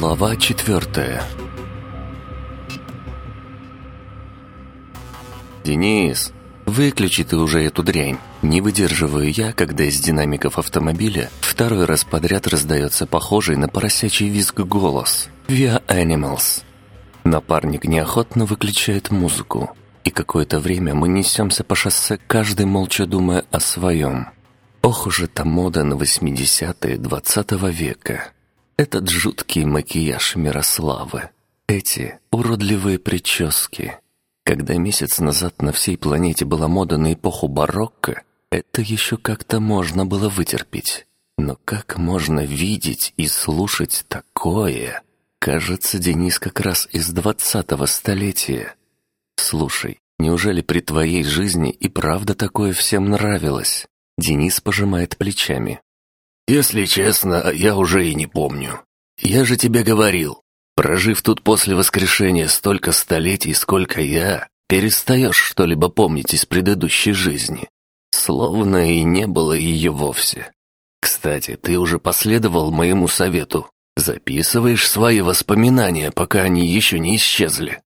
Глава четвертая «Денис, выключи ты уже эту дрянь!» Не выдерживаю я, когда из динамиков автомобиля второй раз подряд раздается похожий на поросячий визг голос «Via Animals». Напарник неохотно выключает музыку, и какое-то время мы несемся по шоссе, каждый молча думая о своем. Ох уж эта мода на 80-е 20 -го века. Этот жуткий макияж Мирославы. Эти уродливые прически. Когда месяц назад на всей планете была мода на эпоху барокко, это еще как-то можно было вытерпеть. Но как можно видеть и слушать такое? Кажется, Денис как раз из двадцатого столетия. Слушай, неужели при твоей жизни и правда такое всем нравилось? Денис пожимает плечами. Если честно, я уже и не помню. Я же тебе говорил, прожив тут после воскрешения столько столетий, сколько я, перестаешь что-либо помнить из предыдущей жизни. Словно и не было ее вовсе. Кстати, ты уже последовал моему совету. Записываешь свои воспоминания, пока они еще не исчезли.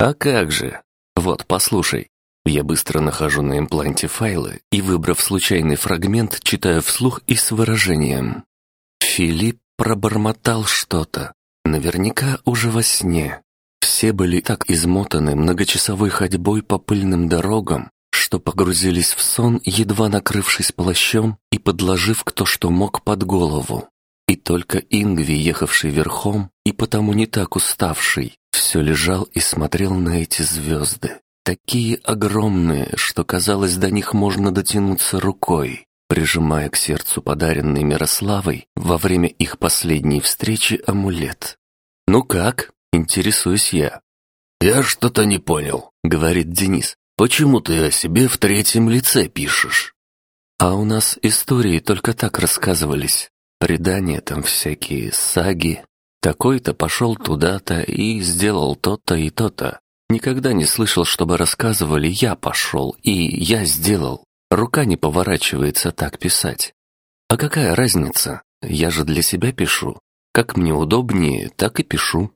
А как же? Вот, послушай. Я быстро нахожу на импланте файлы и, выбрав случайный фрагмент, читаю вслух и с выражением. Филипп пробормотал что-то, наверняка уже во сне. Все были так измотаны многочасовой ходьбой по пыльным дорогам, что погрузились в сон, едва накрывшись плащом и подложив кто что мог под голову. И только Ингви, ехавший верхом и потому не так уставший, все лежал и смотрел на эти звезды такие огромные, что казалось, до них можно дотянуться рукой, прижимая к сердцу подаренный Мирославой во время их последней встречи амулет. «Ну как?» — интересуюсь я. «Я что-то не понял», — говорит Денис. «Почему ты о себе в третьем лице пишешь?» «А у нас истории только так рассказывались. Предания там всякие, саги. Такой-то пошел туда-то и сделал то-то и то-то. Никогда не слышал, чтобы рассказывали «я пошел» и «я сделал». Рука не поворачивается так писать. А какая разница? Я же для себя пишу. Как мне удобнее, так и пишу.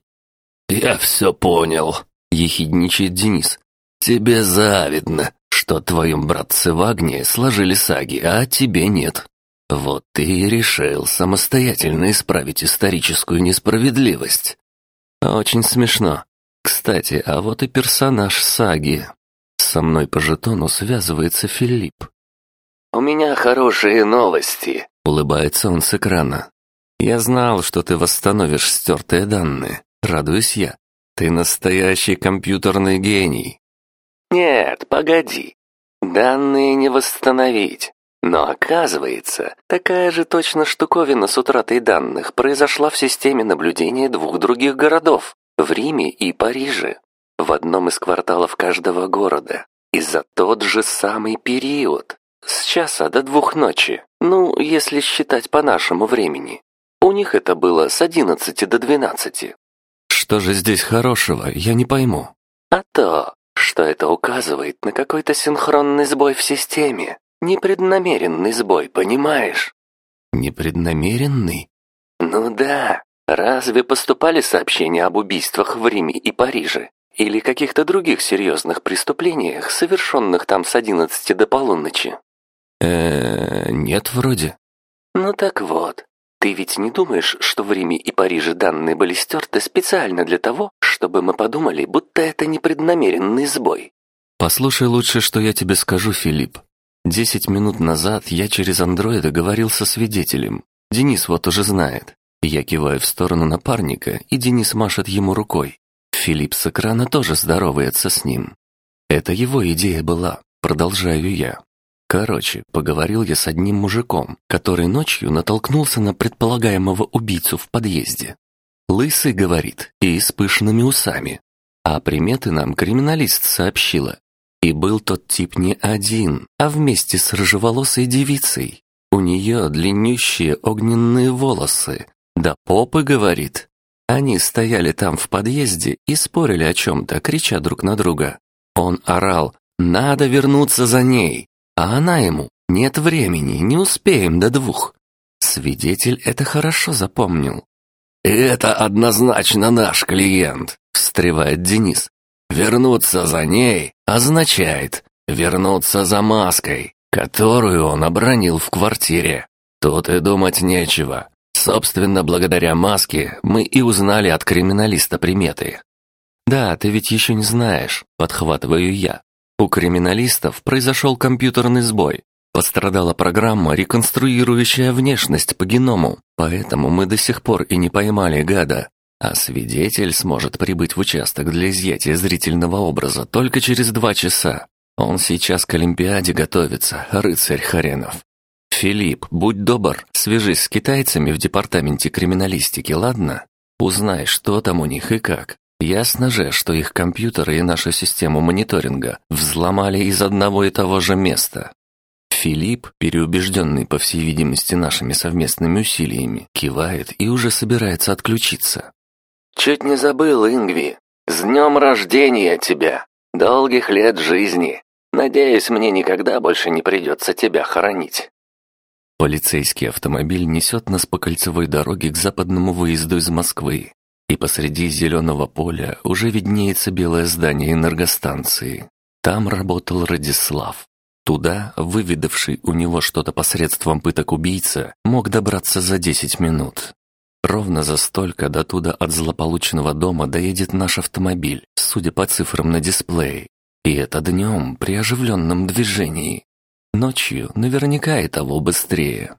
«Я все понял», — ехидничает Денис. «Тебе завидно, что твоем братце Вагне сложили саги, а тебе нет. Вот ты и решил самостоятельно исправить историческую несправедливость». «Очень смешно. Кстати, а вот и персонаж саги. Со мной по жетону связывается Филипп. «У меня хорошие новости», — улыбается он с экрана. «Я знал, что ты восстановишь стертые данные. Радуюсь я. Ты настоящий компьютерный гений». «Нет, погоди. Данные не восстановить. Но оказывается, такая же точно штуковина с утратой данных произошла в системе наблюдения двух других городов в Риме и Париже, в одном из кварталов каждого города, и за тот же самый период, с часа до двух ночи, ну, если считать по нашему времени. У них это было с одиннадцати до двенадцати. Что же здесь хорошего, я не пойму. А то, что это указывает на какой-то синхронный сбой в системе. Непреднамеренный сбой, понимаешь? Непреднамеренный? Ну да, Разве поступали сообщения об убийствах в Риме и Париже? Или каких-то других серьезных преступлениях, совершенных там с одиннадцати до полуночи? э нет, вроде. Ну так вот, ты ведь не думаешь, что в Риме и Париже данные были стерты специально для того, чтобы мы подумали, будто это непреднамеренный сбой? Послушай лучше, что я тебе скажу, Филипп. Десять минут назад я через андроида говорил со свидетелем. Денис вот уже знает. Я киваю в сторону напарника, и Денис машет ему рукой. Филипп с экрана тоже здоровается с ним. Это его идея была, продолжаю я. Короче, поговорил я с одним мужиком, который ночью натолкнулся на предполагаемого убийцу в подъезде. Лысый, говорит, и с пышными усами. А приметы нам криминалист сообщила. И был тот тип не один, а вместе с рыжеволосой девицей. У нее длиннющие огненные волосы, да попы, говорит. Они стояли там в подъезде и спорили о чем-то, крича друг на друга. Он орал «Надо вернуться за ней!» А она ему «Нет времени, не успеем до двух». Свидетель это хорошо запомнил. Это однозначно наш клиент», — встревает Денис. «Вернуться за ней означает вернуться за маской, которую он обронил в квартире. Тут и думать нечего. Собственно, благодаря маске мы и узнали от криминалиста приметы. «Да, ты ведь еще не знаешь», — подхватываю я. У криминалистов произошел компьютерный сбой. Пострадала программа, реконструирующая внешность по геному, поэтому мы до сих пор и не поймали гада. А свидетель сможет прибыть в участок для изъятия зрительного образа только через два часа. Он сейчас к Олимпиаде готовится, рыцарь Харенов. Филипп, будь добр, свяжись с китайцами в департаменте криминалистики, ладно? Узнай, что там у них и как. Ясно же, что их компьютеры и нашу систему мониторинга взломали из одного и того же места. Филипп, переубежденный, по всей видимости, нашими совместными усилиями, кивает и уже собирается отключиться. «Чуть не забыл, Ингви. С днем рождения тебя! Долгих лет жизни! Надеюсь, мне никогда больше не придется тебя хоронить». Полицейский автомобиль несет нас по кольцевой дороге к западному выезду из Москвы, и посреди зеленого поля уже виднеется белое здание энергостанции. Там работал Радислав. Туда, выведавший у него что-то посредством пыток убийца, мог добраться за 10 минут. Ровно за столько до туда от злополучного дома доедет наш автомобиль, судя по цифрам на дисплее. И это днем при оживленном движении. Ночью наверняка и того быстрее.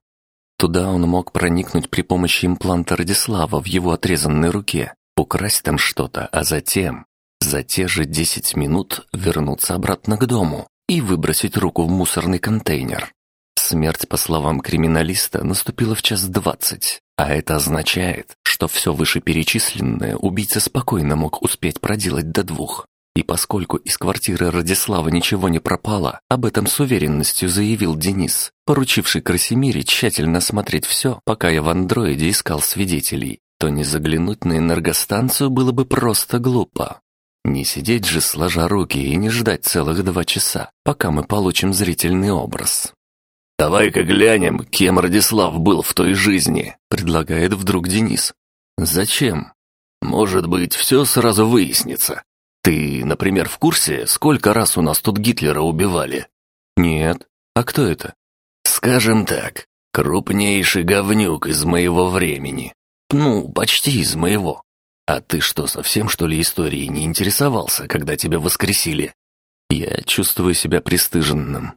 Туда он мог проникнуть при помощи импланта Радислава в его отрезанной руке, украсть там что-то, а затем, за те же 10 минут вернуться обратно к дому и выбросить руку в мусорный контейнер. Смерть, по словам криминалиста, наступила в час двадцать, а это означает, что все вышеперечисленное убийца спокойно мог успеть проделать до двух. И поскольку из квартиры Радислава ничего не пропало, об этом с уверенностью заявил Денис, поручивший Красимире тщательно смотреть все, пока я в андроиде искал свидетелей, то не заглянуть на энергостанцию было бы просто глупо. Не сидеть же сложа руки и не ждать целых два часа, пока мы получим зрительный образ. «Давай-ка глянем, кем Радислав был в той жизни», — предлагает вдруг Денис. «Зачем?» «Может быть, все сразу выяснится. Ты, например, в курсе, сколько раз у нас тут Гитлера убивали? Нет. А кто это? Скажем так, крупнейший говнюк из моего времени. Ну, почти из моего. А ты что, совсем что ли историей не интересовался, когда тебя воскресили? Я чувствую себя пристыженным.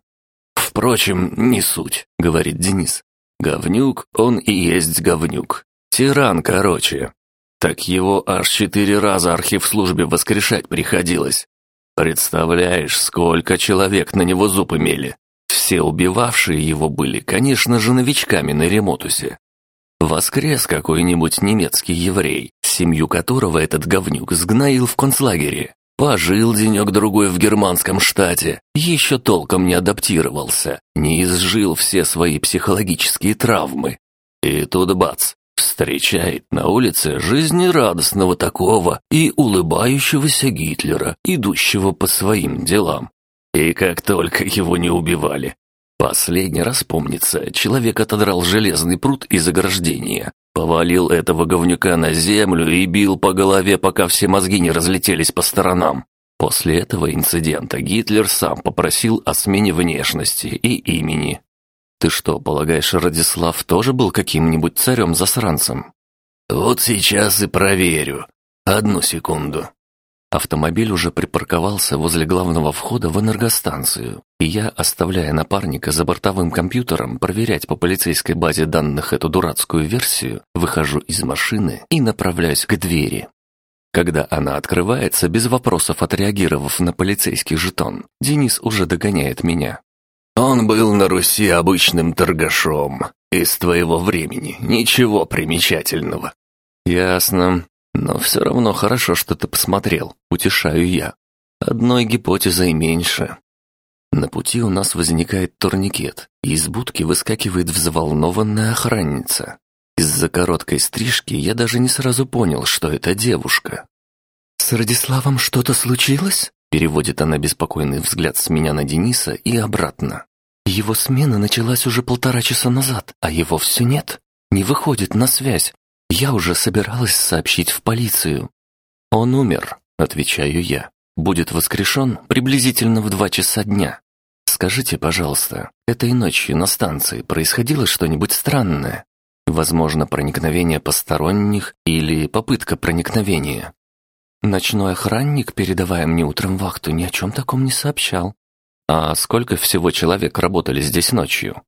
Впрочем, не суть, говорит Денис. Говнюк, он и есть говнюк. Тиран, короче. Так его аж четыре раза архив-службе воскрешать приходилось. Представляешь, сколько человек на него зуб имели. Все убивавшие его были, конечно же, новичками на Ремотусе. Воскрес какой-нибудь немецкий еврей, семью которого этот говнюк сгноил в концлагере. Пожил денек-другой в германском штате, еще толком не адаптировался, не изжил все свои психологические травмы. И тут бац, встречает на улице жизнерадостного такого и улыбающегося Гитлера, идущего по своим делам. И как только его не убивали. Последний раз помнится, человек отодрал железный пруд из ограждения, повалил этого говнюка на землю и бил по голове, пока все мозги не разлетелись по сторонам. После этого инцидента Гитлер сам попросил о смене внешности и имени. Ты что, полагаешь, Радислав тоже был каким-нибудь царем-засранцем? Вот сейчас и проверю. Одну секунду. Автомобиль уже припарковался возле главного входа в энергостанцию, и я, оставляя напарника за бортовым компьютером проверять по полицейской базе данных эту дурацкую версию, выхожу из машины и направляюсь к двери. Когда она открывается, без вопросов отреагировав на полицейский жетон, Денис уже догоняет меня. Он был на Руси обычным торгашом. Из твоего времени ничего примечательного. Ясно. Но все равно хорошо, что ты посмотрел. Утешаю я. Одной гипотезой меньше. На пути у нас возникает турникет, и из будки выскакивает взволнованная охранница. Из-за короткой стрижки я даже не сразу понял, что это девушка. «С Радиславом что-то случилось?» Переводит она беспокойный взгляд с меня на Дениса и обратно. Его смена началась уже полтора часа назад, а его все нет. Не выходит на связь. Я уже собиралась сообщить в полицию. Он умер, отвечаю я. Будет воскрешен приблизительно в два часа дня. Скажите, пожалуйста, этой ночью на станции происходило что-нибудь странное? Возможно, проникновение посторонних или попытка проникновения. Ночной охранник, передавая мне утром вахту, ни о чем таком не сообщал. А сколько всего человек работали здесь ночью?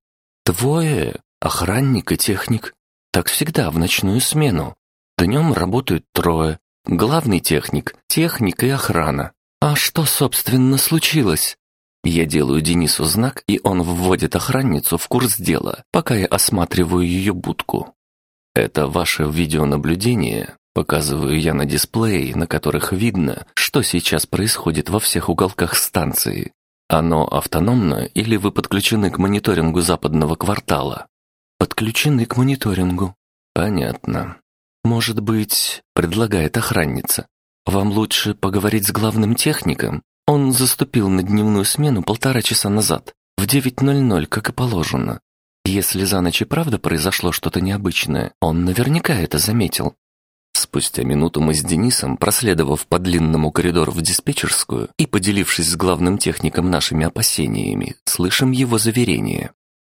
Двое, охранник и техник. Так всегда, в ночную смену. Днем работают трое. Главный техник, техник и охрана. А что, собственно, случилось? Я делаю Денису знак, и он вводит охранницу в курс дела, пока я осматриваю ее будку. Это ваше видеонаблюдение, показываю я на дисплее, на которых видно, что сейчас происходит во всех уголках станции. Оно автономно или вы подключены к мониторингу западного квартала? Подключены к мониторингу. Понятно. Может быть, предлагает охранница. Вам лучше поговорить с главным техником. Он заступил на дневную смену полтора часа назад, в 9.00, как и положено. Если за ночь и правда произошло что-то необычное, он наверняка это заметил. Спустя минуту мы с Денисом, проследовав по длинному коридору в диспетчерскую и поделившись с главным техником нашими опасениями, слышим его заверение.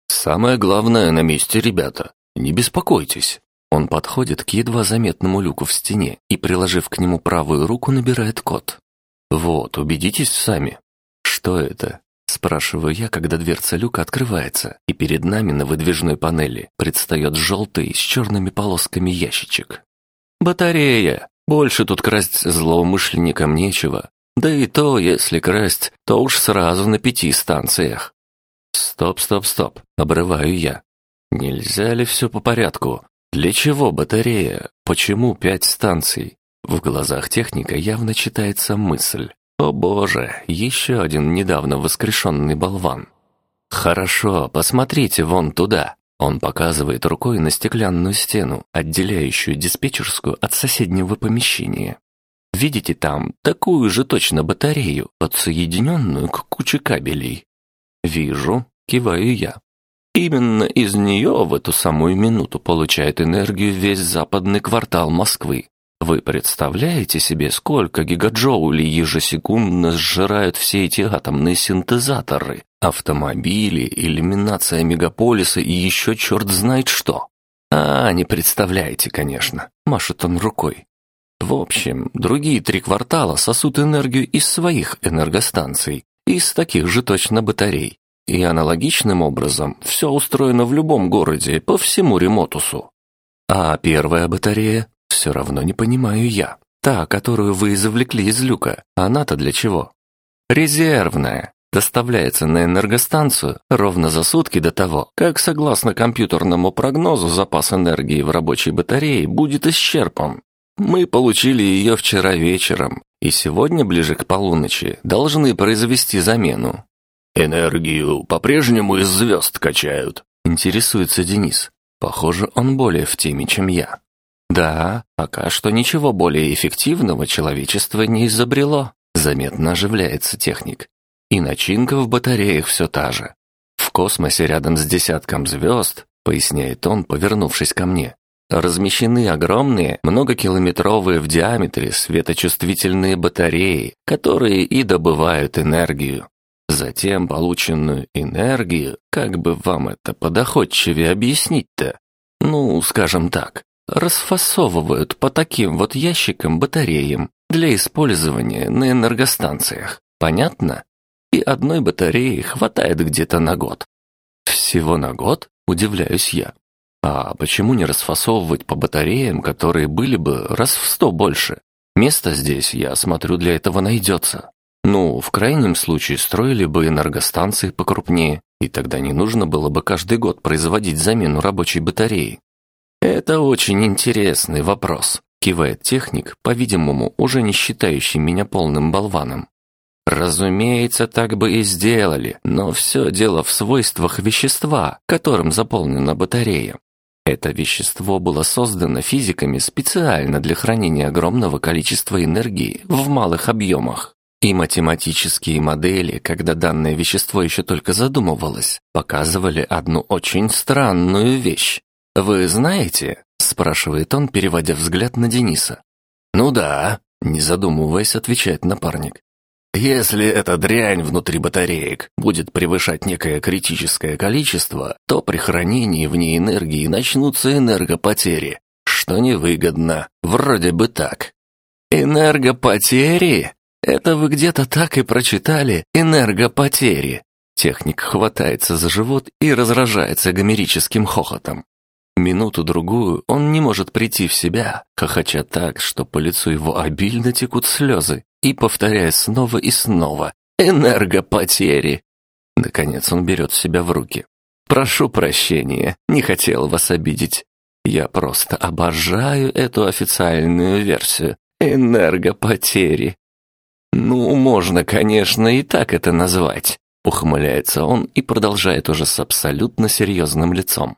«Самое главное на месте, ребята. Не беспокойтесь». Он подходит к едва заметному люку в стене и, приложив к нему правую руку, набирает код. «Вот, убедитесь сами». «Что это?» Спрашиваю я, когда дверца люка открывается, и перед нами на выдвижной панели предстает желтый с черными полосками ящичек. «Батарея! Больше тут красть злоумышленникам нечего. Да и то, если красть, то уж сразу на пяти станциях. «Стоп, стоп, стоп!» — обрываю я. «Нельзя ли все по порядку? Для чего батарея? Почему пять станций?» В глазах техника явно читается мысль. «О боже, еще один недавно воскрешенный болван!» «Хорошо, посмотрите вон туда!» Он показывает рукой на стеклянную стену, отделяющую диспетчерскую от соседнего помещения. Видите там такую же точно батарею, подсоединенную к куче кабелей? «Вижу», — киваю я. Именно из нее в эту самую минуту получает энергию весь западный квартал Москвы. Вы представляете себе, сколько гигаджоулей ежесекундно сжирают все эти атомные синтезаторы, автомобили, иллюминация мегаполиса и еще черт знает что? А, не представляете, конечно, машет он рукой. В общем, другие три квартала сосут энергию из своих энергостанций, из таких же точно батарей. И аналогичным образом все устроено в любом городе по всему Ремотусу. А первая батарея? Все равно не понимаю я. Та, которую вы извлекли из люка, она-то для чего? Резервная. Доставляется на энергостанцию ровно за сутки до того, как, согласно компьютерному прогнозу, запас энергии в рабочей батарее будет исчерпан. Мы получили ее вчера вечером, и сегодня ближе к полуночи должны произвести замену. «Энергию по-прежнему из звезд качают», — интересуется Денис. Похоже, он более в теме, чем я. Да, пока что ничего более эффективного человечество не изобрело. Заметно оживляется техник. И начинка в батареях все та же. В космосе рядом с десятком звезд, поясняет он, повернувшись ко мне, размещены огромные, многокилометровые в диаметре светочувствительные батареи, которые и добывают энергию. Затем полученную энергию, как бы вам это подоходчивее объяснить-то? Ну, скажем так, расфасовывают по таким вот ящикам-батареям для использования на энергостанциях. Понятно? И одной батареи хватает где-то на год. Всего на год? Удивляюсь я. А почему не расфасовывать по батареям, которые были бы раз в сто больше? Место здесь, я смотрю, для этого найдется. Ну, в крайнем случае строили бы энергостанции покрупнее, и тогда не нужно было бы каждый год производить замену рабочей батареи. Это очень интересный вопрос, кивает техник, по-видимому, уже не считающий меня полным болваном. Разумеется, так бы и сделали, но все дело в свойствах вещества, которым заполнена батарея. Это вещество было создано физиками специально для хранения огромного количества энергии в малых объемах. И математические модели, когда данное вещество еще только задумывалось, показывали одну очень странную вещь. Вы знаете, спрашивает он, переводя взгляд на Дениса. «Ну да», — не задумываясь, отвечает напарник. Если эта дрянь внутри батареек будет превышать некое критическое количество, то при хранении в ней энергии начнутся энергопотери, что невыгодно. Вроде бы так. Энергопотери? Это вы где-то так и прочитали энергопотери. Техник хватается за живот и разражается гомерическим хохотом. Минуту-другую он не может прийти в себя, хохоча так, что по лицу его обильно текут слезы, и повторяя снова и снова «Энергопотери!». Наконец он берет себя в руки. «Прошу прощения, не хотел вас обидеть. Я просто обожаю эту официальную версию. Энергопотери!» «Ну, можно, конечно, и так это назвать», — ухмыляется он и продолжает уже с абсолютно серьезным лицом.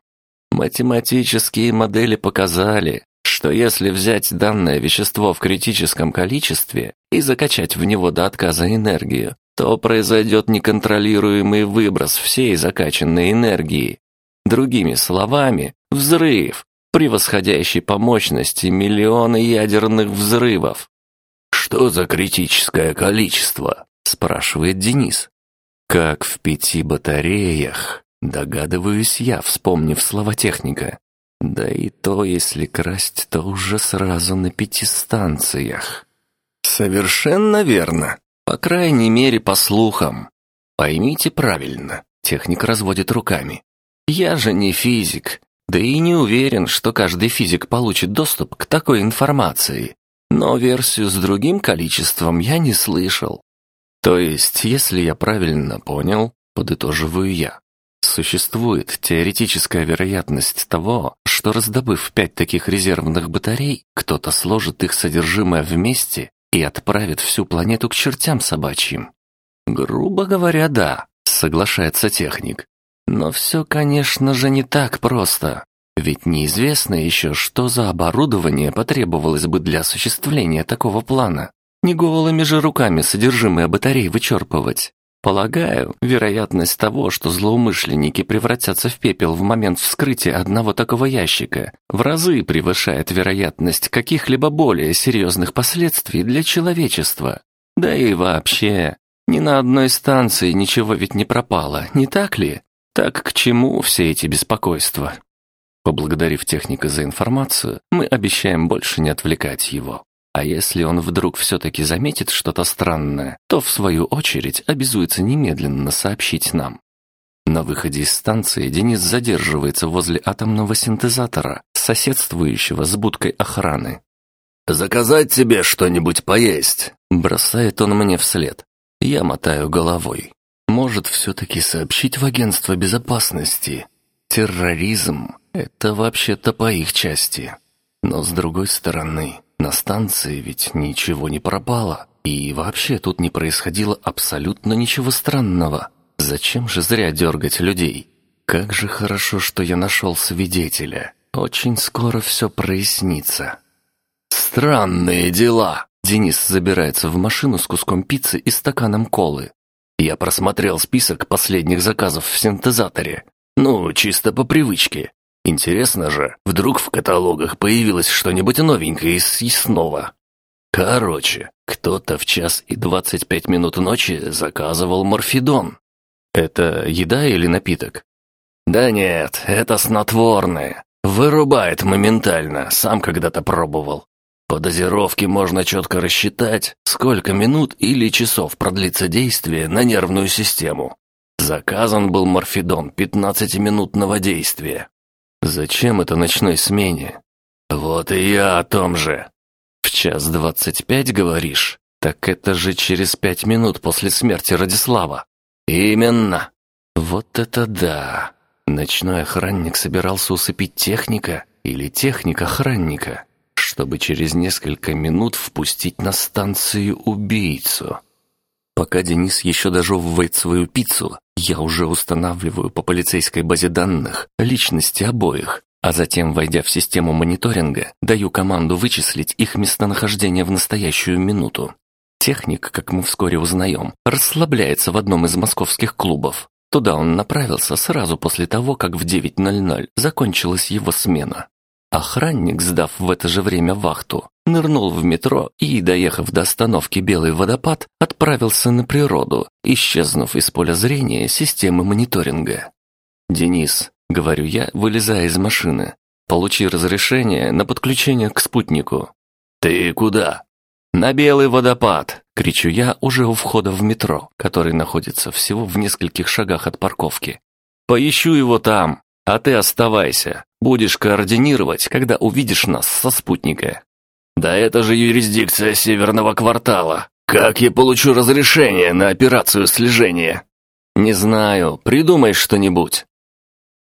Математические модели показали, что если взять данное вещество в критическом количестве и закачать в него до отказа энергию, то произойдет неконтролируемый выброс всей закачанной энергии. Другими словами, взрыв, превосходящий по мощности миллионы ядерных взрывов. «Что за критическое количество?» – спрашивает Денис. «Как в пяти батареях», Догадываюсь я, вспомнив слова техника. Да и то, если красть, то уже сразу на пяти станциях. Совершенно верно. По крайней мере, по слухам. Поймите правильно. Техник разводит руками. Я же не физик, да и не уверен, что каждый физик получит доступ к такой информации. Но версию с другим количеством я не слышал. То есть, если я правильно понял, подытоживаю я, Существует теоретическая вероятность того, что раздобыв пять таких резервных батарей, кто-то сложит их содержимое вместе и отправит всю планету к чертям собачьим. Грубо говоря, да, соглашается техник. Но все, конечно же, не так просто. Ведь неизвестно еще, что за оборудование потребовалось бы для осуществления такого плана. Не голыми же руками содержимое батарей вычерпывать. Полагаю, вероятность того, что злоумышленники превратятся в пепел в момент вскрытия одного такого ящика, в разы превышает вероятность каких-либо более серьезных последствий для человечества. Да и вообще, ни на одной станции ничего ведь не пропало, не так ли? Так к чему все эти беспокойства? Поблагодарив техника за информацию, мы обещаем больше не отвлекать его. А если он вдруг все-таки заметит что-то странное, то в свою очередь обязуется немедленно сообщить нам. На выходе из станции Денис задерживается возле атомного синтезатора, соседствующего с будкой охраны. «Заказать тебе что-нибудь поесть?» Бросает он мне вслед. Я мотаю головой. Может, все-таки сообщить в агентство безопасности? Терроризм — это вообще-то по их части. Но с другой стороны, на станции ведь ничего не пропало, и вообще тут не происходило абсолютно ничего странного. Зачем же зря дергать людей? Как же хорошо, что я нашел свидетеля. Очень скоро все прояснится. Странные дела. Денис забирается в машину с куском пиццы и стаканом колы. Я просмотрел список последних заказов в синтезаторе. Ну, чисто по привычке. Интересно же, вдруг в каталогах появилось что-нибудь новенькое из съестного. Короче, кто-то в час и двадцать пять минут ночи заказывал морфидон. Это еда или напиток? Да нет, это снотворное. Вырубает моментально, сам когда-то пробовал. По дозировке можно четко рассчитать, сколько минут или часов продлится действие на нервную систему. Заказан был морфидон 15-минутного действия. Зачем это ночной смене? Вот и я о том же. В час двадцать пять, говоришь? Так это же через пять минут после смерти Радислава. Именно. Вот это да. Ночной охранник собирался усыпить техника или техник охранника, чтобы через несколько минут впустить на станцию убийцу. Пока Денис еще дожевывает свою пиццу, я уже устанавливаю по полицейской базе данных личности обоих, а затем, войдя в систему мониторинга, даю команду вычислить их местонахождение в настоящую минуту. Техник, как мы вскоре узнаем, расслабляется в одном из московских клубов. Туда он направился сразу после того, как в 9.00 закончилась его смена. Охранник, сдав в это же время вахту, нырнул в метро и, доехав до остановки «Белый водопад», отправился на природу, исчезнув из поля зрения системы мониторинга. «Денис», — говорю я, вылезая из машины, — «получи разрешение на подключение к спутнику». «Ты куда?» «На Белый водопад!» — кричу я уже у входа в метро, который находится всего в нескольких шагах от парковки. «Поищу его там, а ты оставайся. Будешь координировать, когда увидишь нас со спутника». «Да это же юрисдикция Северного квартала. Как я получу разрешение на операцию слежения?» «Не знаю. Придумай что-нибудь».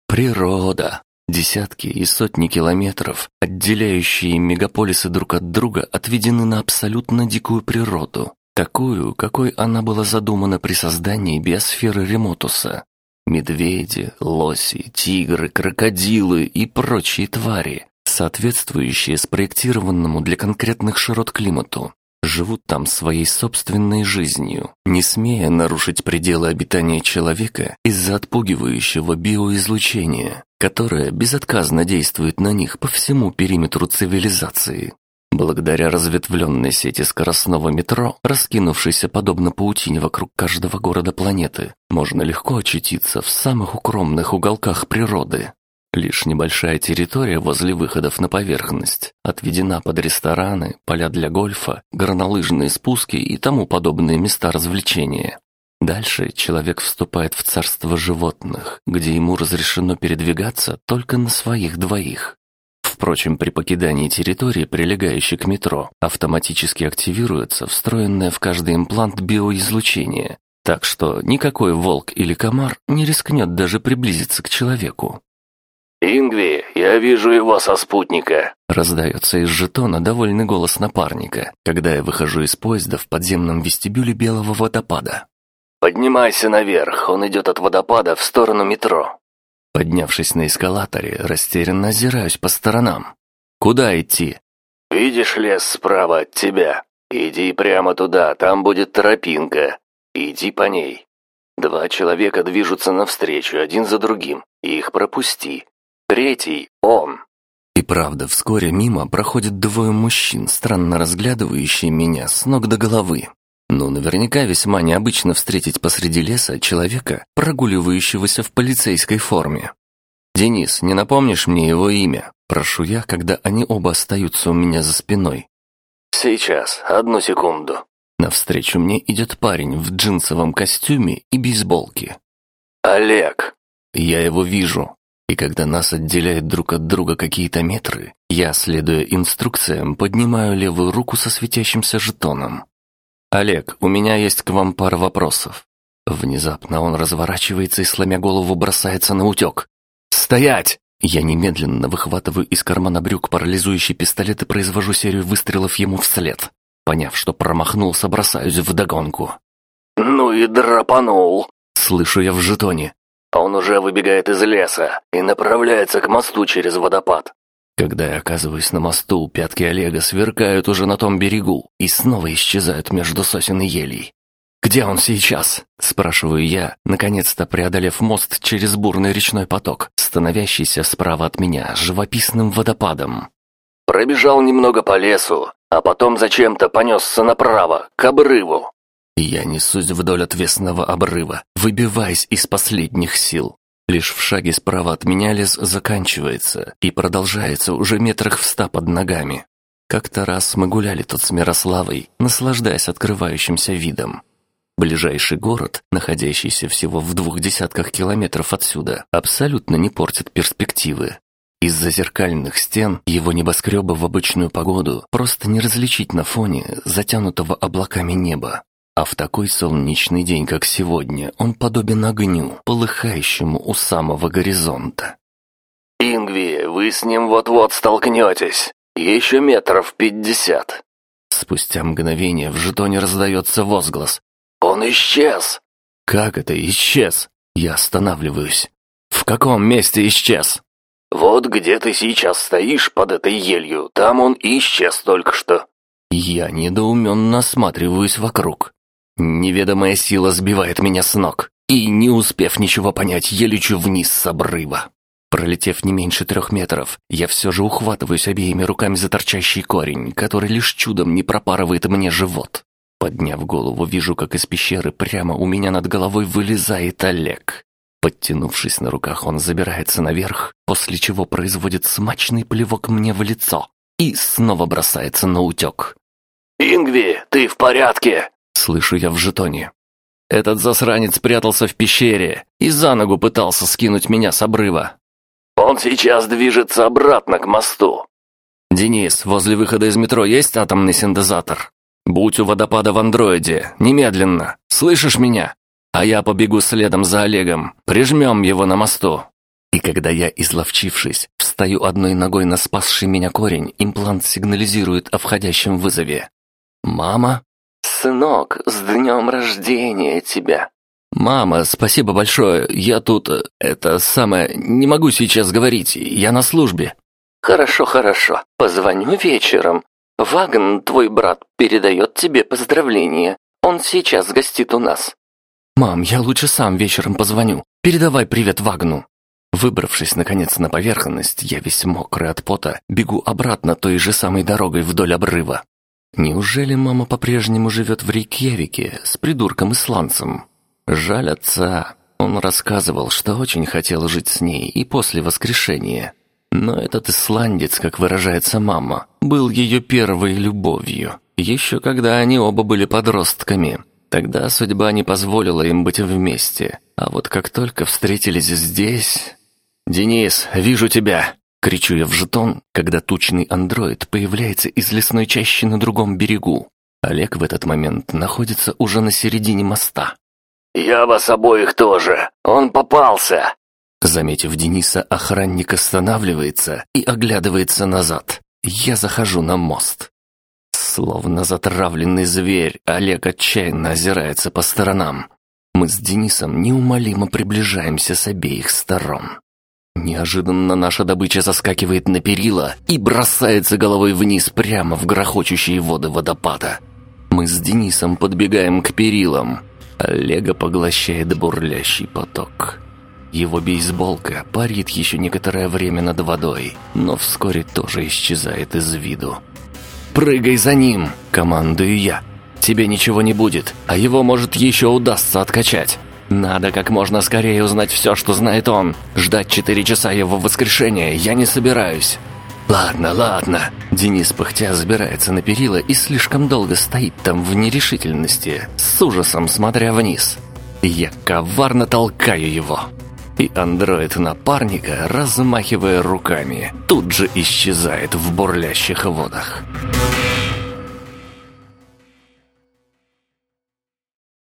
Природа. Десятки и сотни километров, отделяющие мегаполисы друг от друга, отведены на абсолютно дикую природу, такую, какой она была задумана при создании биосферы Ремотуса. Медведи, лоси, тигры, крокодилы и прочие твари, соответствующие спроектированному для конкретных широт климату, живут там своей собственной жизнью, не смея нарушить пределы обитания человека из-за отпугивающего биоизлучения, которое безотказно действует на них по всему периметру цивилизации. Благодаря разветвленной сети скоростного метро, раскинувшейся подобно паутине вокруг каждого города планеты, можно легко очутиться в самых укромных уголках природы, Лишь небольшая территория возле выходов на поверхность отведена под рестораны, поля для гольфа, горнолыжные спуски и тому подобные места развлечения. Дальше человек вступает в царство животных, где ему разрешено передвигаться только на своих двоих. Впрочем, при покидании территории, прилегающей к метро, автоматически активируется встроенное в каждый имплант биоизлучение, так что никакой волк или комар не рискнет даже приблизиться к человеку. «Ингви, я вижу его со спутника!» Раздается из жетона довольный голос напарника, когда я выхожу из поезда в подземном вестибюле Белого водопада. «Поднимайся наверх, он идет от водопада в сторону метро». Поднявшись на эскалаторе, растерянно озираюсь по сторонам. «Куда идти?» «Видишь лес справа от тебя? Иди прямо туда, там будет тропинка. Иди по ней. Два человека движутся навстречу один за другим, их пропусти. Третий — он. И правда, вскоре мимо проходят двое мужчин, странно разглядывающие меня с ног до головы. Ну, наверняка весьма необычно встретить посреди леса человека, прогуливающегося в полицейской форме. «Денис, не напомнишь мне его имя?» Прошу я, когда они оба остаются у меня за спиной. «Сейчас, одну секунду». Навстречу мне идет парень в джинсовом костюме и бейсболке. «Олег». Я его вижу. И когда нас отделяют друг от друга какие-то метры, я, следуя инструкциям, поднимаю левую руку со светящимся жетоном. «Олег, у меня есть к вам пара вопросов». Внезапно он разворачивается и, сломя голову, бросается на утек. «Стоять!» Я немедленно выхватываю из кармана брюк парализующий пистолет и произвожу серию выстрелов ему вслед. Поняв, что промахнулся, бросаюсь в догонку. «Ну и драпанул!» Слышу я в жетоне. Он уже выбегает из леса и направляется к мосту через водопад. Когда я оказываюсь на мосту, пятки Олега сверкают уже на том берегу и снова исчезают между сосен и елей. «Где он сейчас?» – спрашиваю я, наконец-то преодолев мост через бурный речной поток, становящийся справа от меня живописным водопадом. Пробежал немного по лесу, а потом зачем-то понесся направо, к обрыву. Я несусь вдоль отвесного обрыва, выбиваясь из последних сил. Лишь в шаге справа от меня лес заканчивается и продолжается уже метрах в ста под ногами. Как-то раз мы гуляли тут с Мирославой, наслаждаясь открывающимся видом. Ближайший город, находящийся всего в двух десятках километров отсюда, абсолютно не портит перспективы. Из-за зеркальных стен его небоскреба в обычную погоду просто не различить на фоне затянутого облаками неба. А в такой солнечный день, как сегодня, он подобен огню, полыхающему у самого горизонта. «Ингви, вы с ним вот-вот столкнетесь. Еще метров пятьдесят». Спустя мгновение в жетоне раздается возглас. «Он исчез!» «Как это исчез?» Я останавливаюсь. «В каком месте исчез?» «Вот где ты сейчас стоишь под этой елью, там он исчез только что». Я недоуменно осматриваюсь вокруг. Неведомая сила сбивает меня с ног, и, не успев ничего понять, я лечу вниз с обрыва. Пролетев не меньше трех метров, я все же ухватываюсь обеими руками за торчащий корень, который лишь чудом не пропарывает мне живот. Подняв голову, вижу, как из пещеры прямо у меня над головой вылезает Олег. Подтянувшись на руках, он забирается наверх, после чего производит смачный плевок мне в лицо и снова бросается на утек. «Ингви, ты в порядке?» — слышу я в жетоне. Этот засранец прятался в пещере и за ногу пытался скинуть меня с обрыва. «Он сейчас движется обратно к мосту». «Денис, возле выхода из метро есть атомный синтезатор? Будь у водопада в андроиде, немедленно. Слышишь меня? А я побегу следом за Олегом, прижмем его на мосту». И когда я, изловчившись, встаю одной ногой на спасший меня корень, имплант сигнализирует о входящем вызове. «Мама?» «Сынок, с днем рождения тебя!» «Мама, спасибо большое. Я тут... Э, это самое... Не могу сейчас говорить. Я на службе». «Хорошо, хорошо. Позвоню вечером. Вагн, твой брат, передает тебе поздравления. Он сейчас гостит у нас». «Мам, я лучше сам вечером позвоню. Передавай привет Вагну». Выбравшись, наконец, на поверхность, я весь мокрый от пота, бегу обратно той же самой дорогой вдоль обрыва. Неужели мама по-прежнему живет в Рейкьявике с придурком-исландцем? Жаль отца. Он рассказывал, что очень хотел жить с ней и после воскрешения. Но этот исландец, как выражается мама, был ее первой любовью. Еще когда они оба были подростками. Тогда судьба не позволила им быть вместе. А вот как только встретились здесь... «Денис, вижу тебя!» Кричу я в жетон, когда тучный андроид появляется из лесной чащи на другом берегу. Олег в этот момент находится уже на середине моста. «Я вас обоих тоже! Он попался!» Заметив Дениса, охранник останавливается и оглядывается назад. Я захожу на мост. Словно затравленный зверь, Олег отчаянно озирается по сторонам. Мы с Денисом неумолимо приближаемся с обеих сторон. Неожиданно наша добыча заскакивает на перила и бросается головой вниз прямо в грохочущие воды водопада. Мы с Денисом подбегаем к перилам. Олега поглощает бурлящий поток. Его бейсболка парит еще некоторое время над водой, но вскоре тоже исчезает из виду. «Прыгай за ним!» – командую я. «Тебе ничего не будет, а его, может, еще удастся откачать». Надо как можно скорее узнать все, что знает он. Ждать четыре часа его воскрешения я не собираюсь. «Ладно, ладно». Денис пыхтя забирается на перила и слишком долго стоит там в нерешительности, с ужасом смотря вниз. Я коварно толкаю его. И андроид напарника, размахивая руками, тут же исчезает в бурлящих водах. «Андроид»